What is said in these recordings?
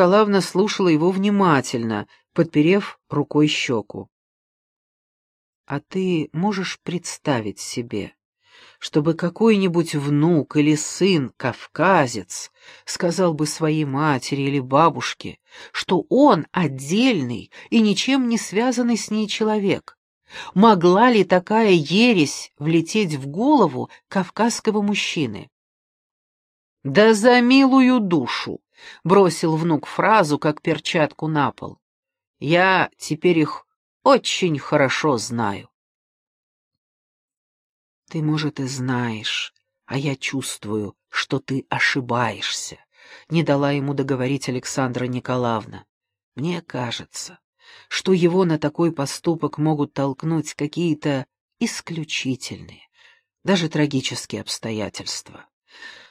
Николаевна слушала его внимательно, подперев рукой щеку. «А ты можешь представить себе, чтобы какой-нибудь внук или сын, кавказец, сказал бы своей матери или бабушке, что он отдельный и ничем не связанный с ней человек. Могла ли такая ересь влететь в голову кавказского мужчины? «Да за милую душу!» — бросил внук фразу, как перчатку на пол. «Я теперь их очень хорошо знаю». Ты, может, и знаешь, а я чувствую, что ты ошибаешься, не дала ему договорить Александра Николаевна. Мне кажется, что его на такой поступок могут толкнуть какие-то исключительные, даже трагические обстоятельства.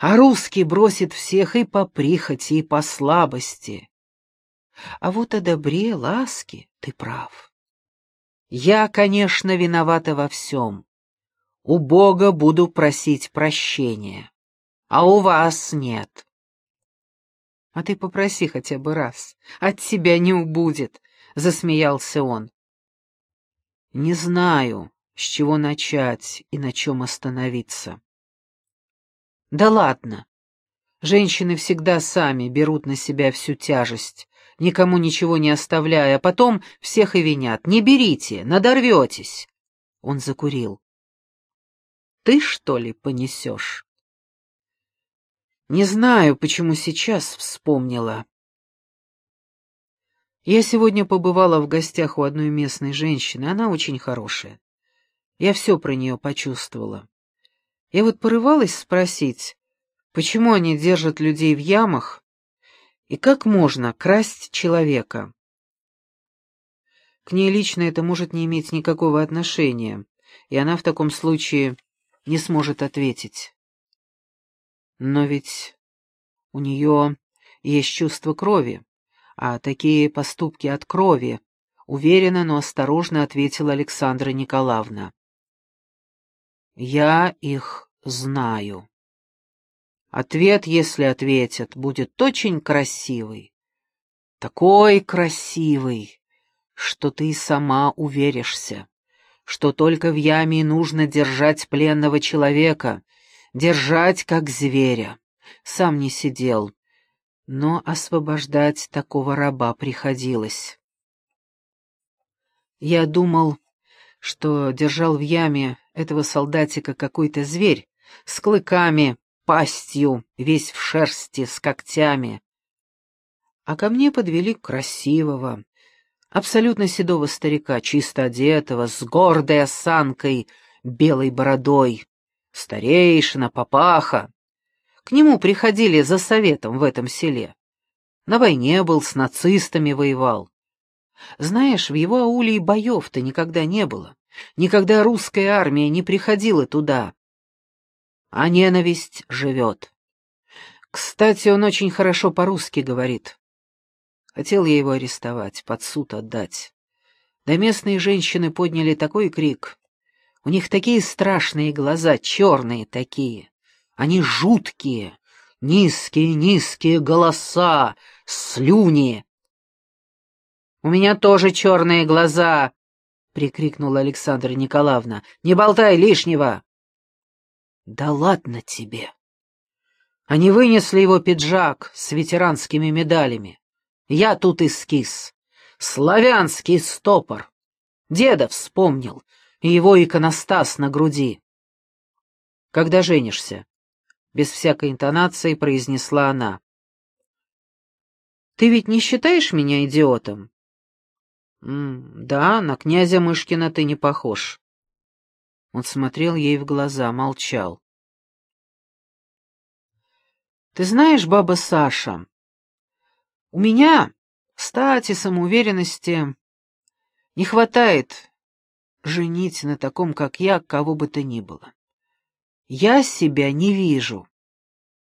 А русский бросит всех и по прихоти, и по слабости. А вот о добре, ласке ты прав. Я, конечно, виновата во всем, у Бога буду просить прощения, а у вас нет. А ты попроси хотя бы раз, от тебя не убудет, — засмеялся он. Не знаю, с чего начать и на чем остановиться. Да ладно. Женщины всегда сами берут на себя всю тяжесть, никому ничего не оставляя, а потом всех и винят. Не берите, надорветесь. Он закурил ты, что ли, понесешь? Не знаю, почему сейчас вспомнила. Я сегодня побывала в гостях у одной местной женщины, она очень хорошая. Я все про нее почувствовала. Я вот порывалась спросить, почему они держат людей в ямах и как можно красть человека. К ней лично это может не иметь никакого отношения, и она в таком случае не сможет ответить. Но ведь у нее есть чувство крови, а такие поступки от крови, уверенно, но осторожно ответила Александра Николаевна. Я их знаю. Ответ, если ответят, будет очень красивый. Такой красивый, что ты сама уверишься что только в яме нужно держать пленного человека, держать как зверя. Сам не сидел, но освобождать такого раба приходилось. Я думал, что держал в яме этого солдатика какой-то зверь с клыками, пастью, весь в шерсти, с когтями. А ко мне подвели красивого, абсолютно седого старика, чисто одетого, с гордой осанкой, белой бородой. Старейшина, папаха. К нему приходили за советом в этом селе. На войне был, с нацистами воевал. Знаешь, в его ауле и боев-то никогда не было. Никогда русская армия не приходила туда. А ненависть живет. Кстати, он очень хорошо по-русски говорит. Хотел я его арестовать, под суд отдать. Да местные женщины подняли такой крик. У них такие страшные глаза, черные такие. Они жуткие, низкие-низкие голоса, слюни. «У меня тоже черные глаза!» — прикрикнула Александра Николаевна. «Не болтай лишнего!» «Да ладно тебе!» Они вынесли его пиджак с ветеранскими медалями. Я тут эскиз. Славянский стопор. Деда вспомнил, и его иконостас на груди. «Когда женишься?» — без всякой интонации произнесла она. «Ты ведь не считаешь меня идиотом?» «Да, на князя Мышкина ты не похож». Он смотрел ей в глаза, молчал. «Ты знаешь, баба Саша, у меня, стати, самоуверенности не хватает женить на таком, как я, кого бы то ни было. Я себя не вижу.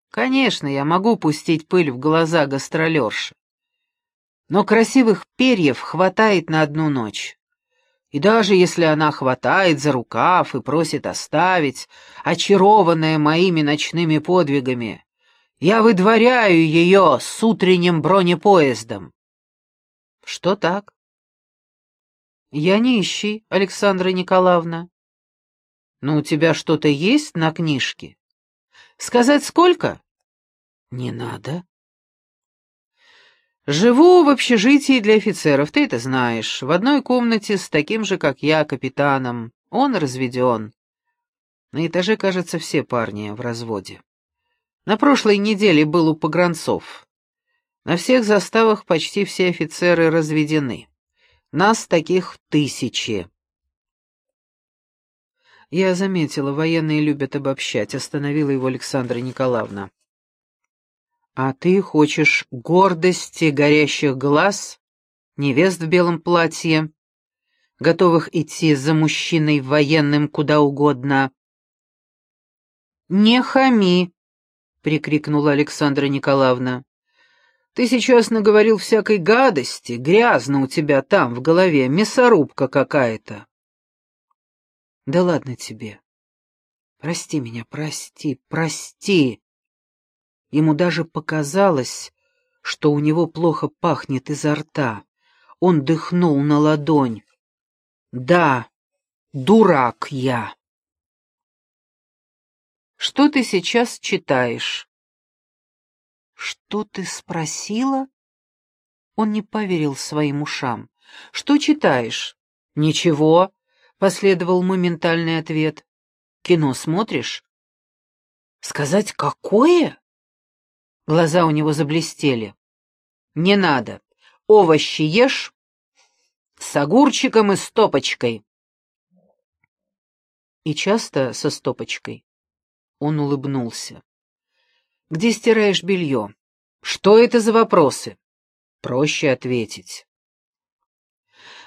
Конечно, я могу пустить пыль в глаза гастролерши, но красивых перьев хватает на одну ночь. И даже если она хватает за рукав и просит оставить, очарованная моими ночными подвигами, Я выдворяю ее с утренним бронепоездом. Что так? Я нищий, Александра Николаевна. Но у тебя что-то есть на книжке? Сказать сколько? Не надо. Живу в общежитии для офицеров, ты это знаешь, в одной комнате с таким же, как я, капитаном. Он разведен. На этаже, кажется, все парни в разводе. На прошлой неделе был у погранцов. На всех заставах почти все офицеры разведены. Нас таких тысячи. Я заметила, военные любят обобщать, остановила его Александра Николаевна. А ты хочешь гордости горящих глаз, невест в белом платье, готовых идти за мужчиной военным куда угодно? «Не хами!» прикрикнула Александра Николаевна. «Ты сейчас наговорил всякой гадости, грязно у тебя там в голове, мясорубка какая-то». «Да ладно тебе. Прости меня, прости, прости». Ему даже показалось, что у него плохо пахнет изо рта. Он дыхнул на ладонь. «Да, дурак я». Что ты сейчас читаешь?» «Что ты спросила?» Он не поверил своим ушам. «Что читаешь?» «Ничего», — последовал моментальный ответ. «Кино смотришь?» «Сказать, какое?» Глаза у него заблестели. «Не надо. Овощи ешь с огурчиком и стопочкой». «И часто со стопочкой?» Он улыбнулся. «Где стираешь белье? Что это за вопросы?» «Проще ответить».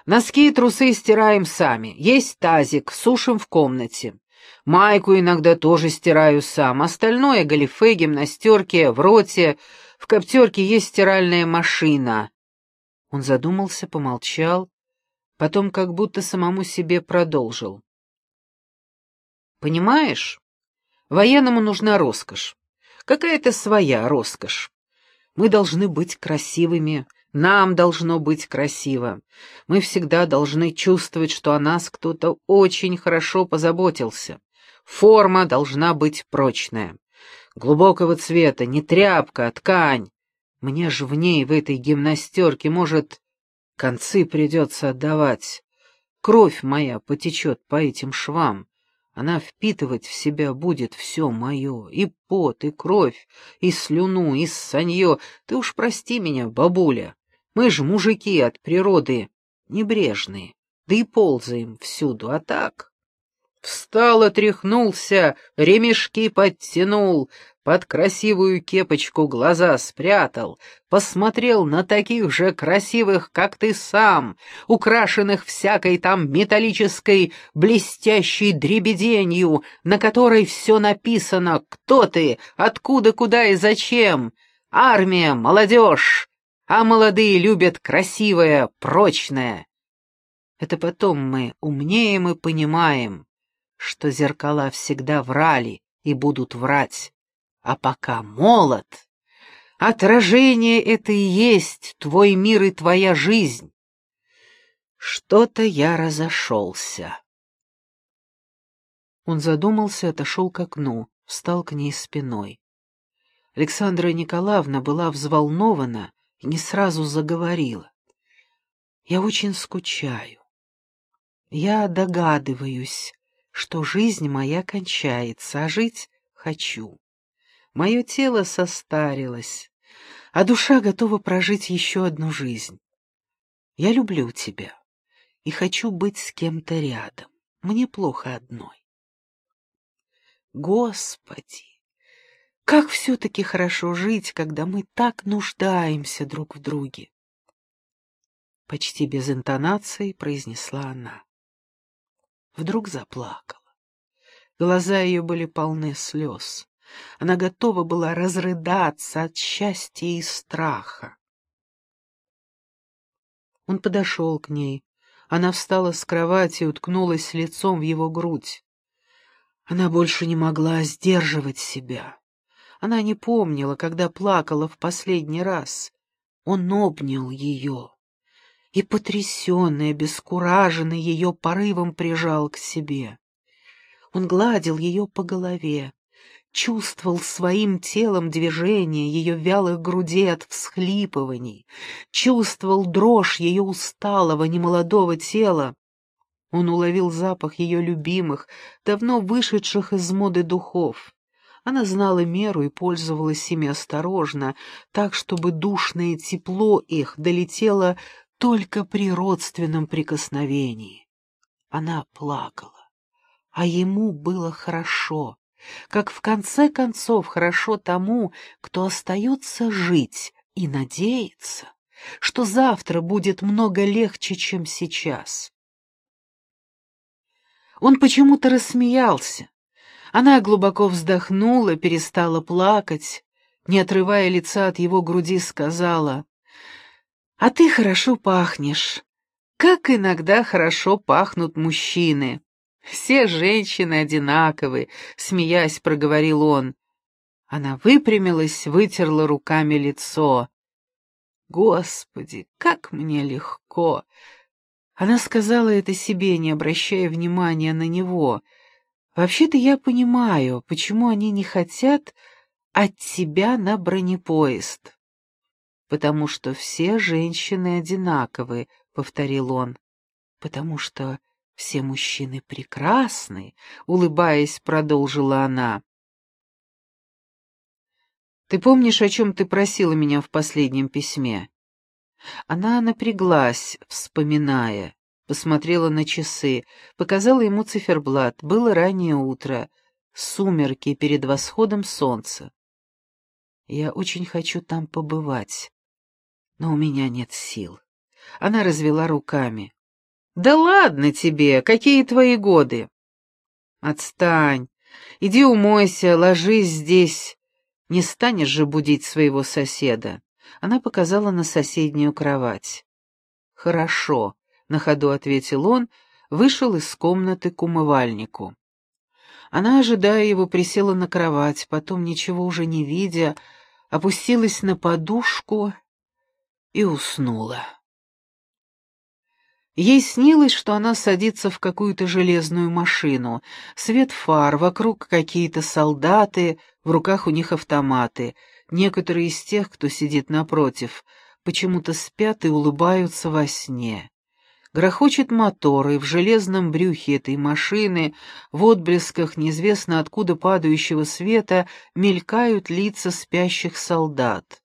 Носки и трусы стираем сами. Есть тазик, сушим в комнате. Майку иногда тоже стираю сам. Остальное — галифе, гимнастерки, в роте. В коптерке есть стиральная машина. Он задумался, помолчал, потом как будто самому себе продолжил. «Понимаешь, Военному нужна роскошь. Какая-то своя роскошь. Мы должны быть красивыми, нам должно быть красиво. Мы всегда должны чувствовать, что о нас кто-то очень хорошо позаботился. Форма должна быть прочная. Глубокого цвета, не тряпка, а ткань. Мне же в ней, в этой гимнастерке, может, концы придется отдавать. Кровь моя потечет по этим швам. Она впитывать в себя будет все мое, и пот, и кровь, и слюну, и санье. Ты уж прости меня, бабуля, мы же мужики от природы небрежные, да и ползаем всюду, а так... Встал, отряхнулся, ремешки подтянул, под красивую кепочку глаза спрятал, посмотрел на таких же красивых, как ты сам, украшенных всякой там металлической блестящей дребеденью, на которой все написано «Кто ты? Откуда, куда и зачем?» «Армия, молодежь!» А молодые любят красивое, прочное. Это потом мы умнеем и понимаем, что зеркала всегда врали и будут врать а пока молод, отражение это и есть твой мир и твоя жизнь. Что-то я разошелся. Он задумался, отошел к окну, встал к ней спиной. Александра Николаевна была взволнована не сразу заговорила. «Я очень скучаю. Я догадываюсь, что жизнь моя кончается, а жить хочу. Мое тело состарилось, а душа готова прожить еще одну жизнь. Я люблю тебя и хочу быть с кем-то рядом. Мне плохо одной. Господи, как все-таки хорошо жить, когда мы так нуждаемся друг в друге. Почти без интонации произнесла она. Вдруг заплакала. Глаза ее были полны слез. Она готова была разрыдаться от счастья и страха. Он подошел к ней. Она встала с кровати и уткнулась лицом в его грудь. Она больше не могла сдерживать себя. Она не помнила, когда плакала в последний раз. Он обнял ее и, потрясенный, обескураженный ее порывом, прижал к себе. Он гладил ее по голове, чувствовал своим телом движение ее вялых грудей от всхлипываний, чувствовал дрожь ее усталого, немолодого тела. Он уловил запах ее любимых, давно вышедших из моды духов. Она знала меру и пользовалась ими осторожно, так, чтобы душное тепло их долетело только при родственном прикосновении. Она плакала, а ему было хорошо как в конце концов хорошо тому, кто остается жить и надеется, что завтра будет много легче, чем сейчас. Он почему-то рассмеялся. Она глубоко вздохнула, перестала плакать, не отрывая лица от его груди, сказала, «А ты хорошо пахнешь, как иногда хорошо пахнут мужчины». «Все женщины одинаковы», — смеясь проговорил он. Она выпрямилась, вытерла руками лицо. «Господи, как мне легко!» Она сказала это себе, не обращая внимания на него. «Вообще-то я понимаю, почему они не хотят от тебя на бронепоезд». «Потому что все женщины одинаковы», — повторил он. «Потому что «Все мужчины прекрасны», — улыбаясь, продолжила она. «Ты помнишь, о чем ты просила меня в последнем письме?» Она напряглась, вспоминая, посмотрела на часы, показала ему циферблат. Было раннее утро, сумерки перед восходом солнца. «Я очень хочу там побывать, но у меня нет сил». Она развела руками. «Да ладно тебе, какие твои годы?» «Отстань, иди умойся, ложись здесь. Не станешь же будить своего соседа». Она показала на соседнюю кровать. «Хорошо», — на ходу ответил он, вышел из комнаты к умывальнику. Она, ожидая его, присела на кровать, потом, ничего уже не видя, опустилась на подушку и уснула. Ей снилось, что она садится в какую-то железную машину. Свет фар, вокруг какие-то солдаты, в руках у них автоматы. Некоторые из тех, кто сидит напротив, почему-то спят и улыбаются во сне. Грохочет мотор, и в железном брюхе этой машины, в отблесках неизвестно откуда падающего света, мелькают лица спящих солдат.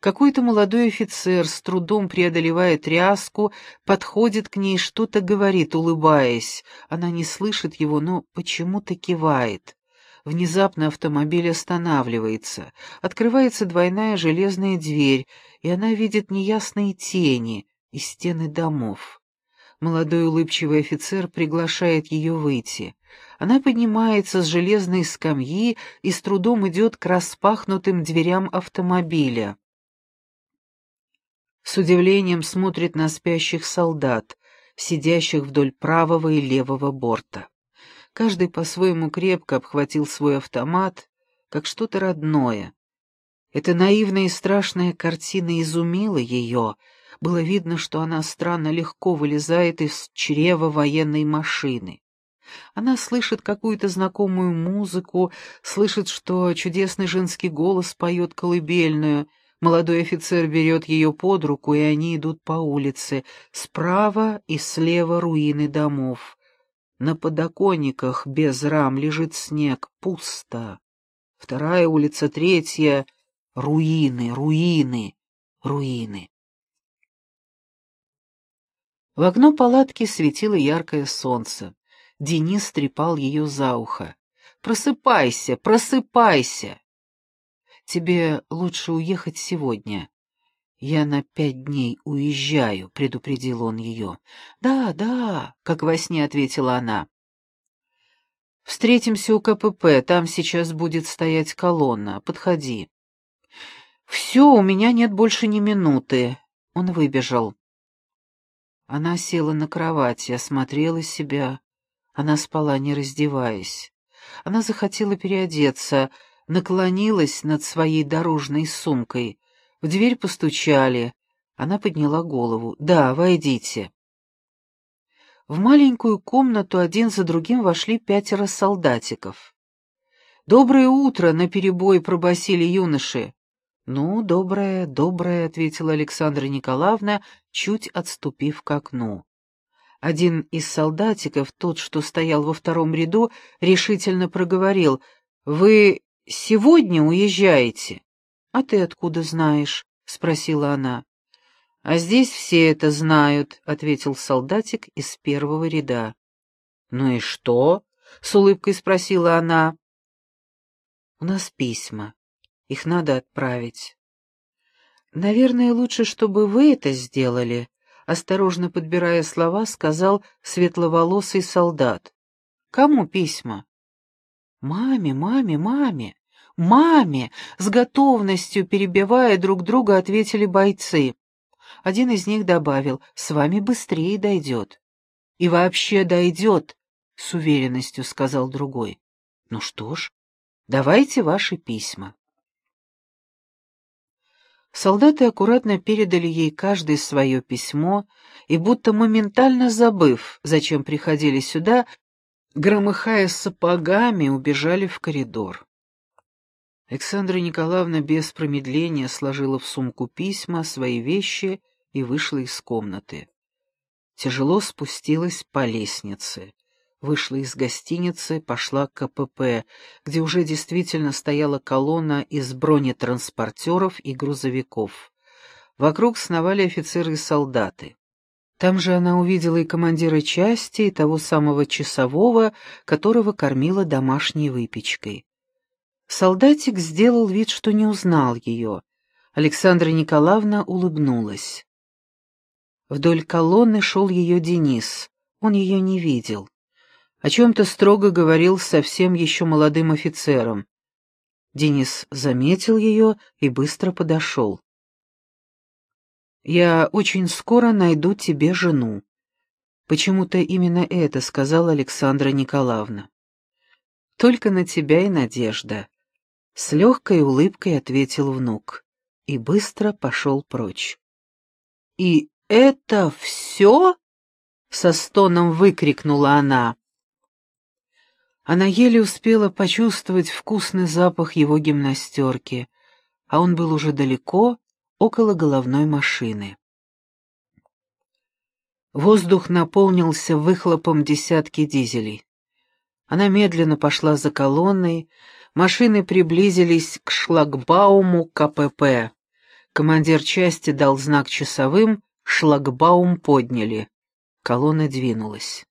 Какой-то молодой офицер, с трудом преодолевая тряску, подходит к ней что-то говорит, улыбаясь. Она не слышит его, но почему-то кивает. Внезапно автомобиль останавливается. Открывается двойная железная дверь, и она видит неясные тени и стены домов. Молодой улыбчивый офицер приглашает ее выйти. Она поднимается с железной скамьи и с трудом идет к распахнутым дверям автомобиля. С удивлением смотрит на спящих солдат, сидящих вдоль правого и левого борта. Каждый по-своему крепко обхватил свой автомат, как что-то родное. Эта наивная и страшная картина изумила ее. Было видно, что она странно легко вылезает из чрева военной машины. Она слышит какую-то знакомую музыку, слышит, что чудесный женский голос поет колыбельную — Молодой офицер берет ее под руку, и они идут по улице. Справа и слева руины домов. На подоконниках без рам лежит снег, пусто. Вторая улица, третья — руины, руины, руины. В окно палатки светило яркое солнце. Денис трепал ее за ухо. «Просыпайся, просыпайся!» Тебе лучше уехать сегодня. Я на пять дней уезжаю, предупредил он ее. Да, да, как во сне ответила она. Встретимся у КПП, там сейчас будет стоять колонна. Подходи. Все, у меня нет больше ни минуты. Он выбежал. Она села на кровати, осмотрела себя. Она спала, не раздеваясь. Она захотела переодеться, наклонилась над своей дорожной сумкой. В дверь постучали. Она подняла голову. «Да, войдите». В маленькую комнату один за другим вошли пятеро солдатиков. «Доброе утро!» — наперебой пробасили юноши. «Ну, доброе, доброе», — ответила Александра Николаевна, чуть отступив к окну. Один из солдатиков, тот, что стоял во втором ряду, решительно проговорил. «Вы сегодня уезжаете?» «А ты откуда знаешь?» — спросила она. «А здесь все это знают», — ответил солдатик из первого ряда. «Ну и что?» — с улыбкой спросила она. «У нас письма. Их надо отправить». «Наверное, лучше, чтобы вы это сделали», — осторожно подбирая слова, сказал светловолосый солдат. «Кому письма?» «Маме, маме, маме, маме!» С готовностью, перебивая друг друга, ответили бойцы. Один из них добавил, «С вами быстрее дойдет». «И вообще дойдет», — с уверенностью сказал другой. «Ну что ж, давайте ваши письма». Солдаты аккуратно передали ей каждое свое письмо и, будто моментально забыв, зачем приходили сюда, громыхая сапогами, убежали в коридор. Александра Николаевна без промедления сложила в сумку письма, свои вещи и вышла из комнаты. Тяжело спустилась по лестнице. Вышла из гостиницы, пошла к КПП, где уже действительно стояла колонна из бронетранспортеров и грузовиков. Вокруг сновали офицеры и солдаты. Там же она увидела и командира части, и того самого часового, которого кормила домашней выпечкой. Солдатик сделал вид, что не узнал ее. Александра Николаевна улыбнулась. Вдоль колонны шел ее Денис. Он ее не видел. О чем-то строго говорил совсем еще молодым офицером. Денис заметил ее и быстро подошел. «Я очень скоро найду тебе жену». Почему-то именно это сказала Александра Николаевна. «Только на тебя и надежда», — с легкой улыбкой ответил внук и быстро пошел прочь. «И это все?» — со стоном выкрикнула она. Она еле успела почувствовать вкусный запах его гимнастерки, а он был уже далеко, около головной машины. Воздух наполнился выхлопом десятки дизелей. Она медленно пошла за колонной, машины приблизились к шлагбауму КПП. Командир части дал знак часовым, шлагбаум подняли. Колонна двинулась.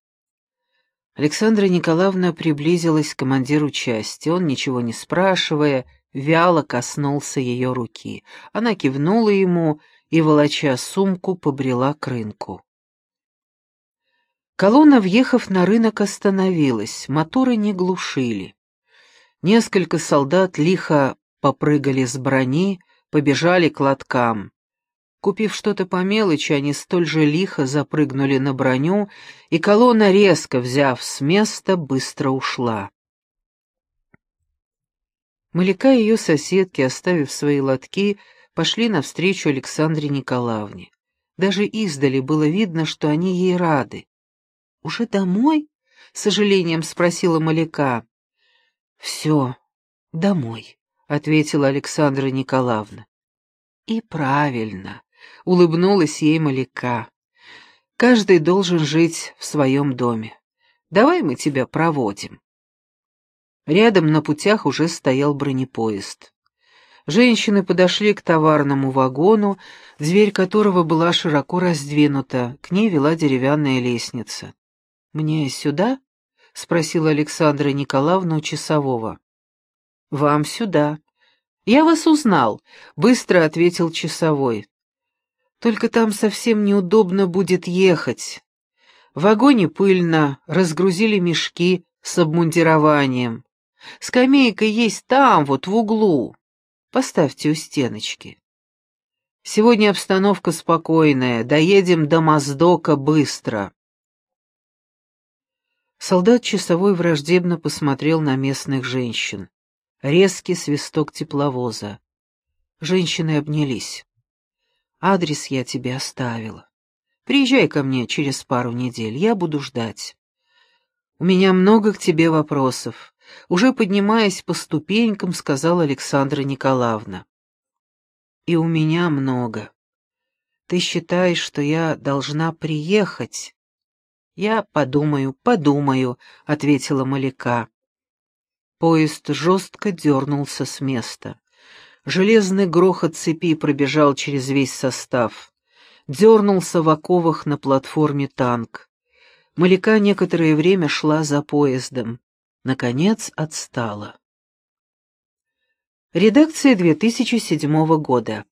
Александра Николаевна приблизилась к командиру части. Он, ничего не спрашивая, вяло коснулся ее руки. Она кивнула ему и, волоча сумку, побрела к рынку. Колонна, въехав на рынок, остановилась, моторы не глушили. Несколько солдат лихо попрыгали с брони, побежали к лоткам. Купив что-то по мелочи, они столь же лихо запрыгнули на броню, и колонна, резко взяв с места, быстро ушла. Маляка и ее соседки, оставив свои лотки, пошли навстречу Александре Николаевне. Даже издали было видно, что они ей рады. «Уже домой?» — с сожалением спросила Маляка. «Все, домой», — ответила Александра Николаевна. «И правильно. — улыбнулась ей Маляка. «Каждый должен жить в своем доме. Давай мы тебя проводим». Рядом на путях уже стоял бронепоезд. Женщины подошли к товарному вагону, дверь которого была широко раздвинута, к ней вела деревянная лестница. «Мне сюда?» — спросила Александра Николаевна у часового. «Вам сюда». «Я вас узнал», — быстро ответил часовой. Только там совсем неудобно будет ехать. В вагоне пыльно, разгрузили мешки с обмундированием. Скамейка есть там, вот в углу. Поставьте у стеночки. Сегодня обстановка спокойная, доедем до Моздока быстро. Солдат часовой враждебно посмотрел на местных женщин. резкий свисток тепловоза. Женщины обнялись. «Адрес я тебе оставила. Приезжай ко мне через пару недель, я буду ждать. У меня много к тебе вопросов», — уже поднимаясь по ступенькам, сказала Александра Николаевна. «И у меня много. Ты считаешь, что я должна приехать?» «Я подумаю, подумаю», — ответила Маляка. Поезд жестко дернулся с места. Железный грохот цепи пробежал через весь состав. Дернулся в оковах на платформе танк. Маляка некоторое время шла за поездом. Наконец отстала. Редакция 2007 года.